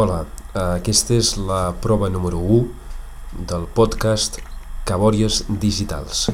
Hola, aquesta és la prova número 1 del podcast Cabòries Digitals.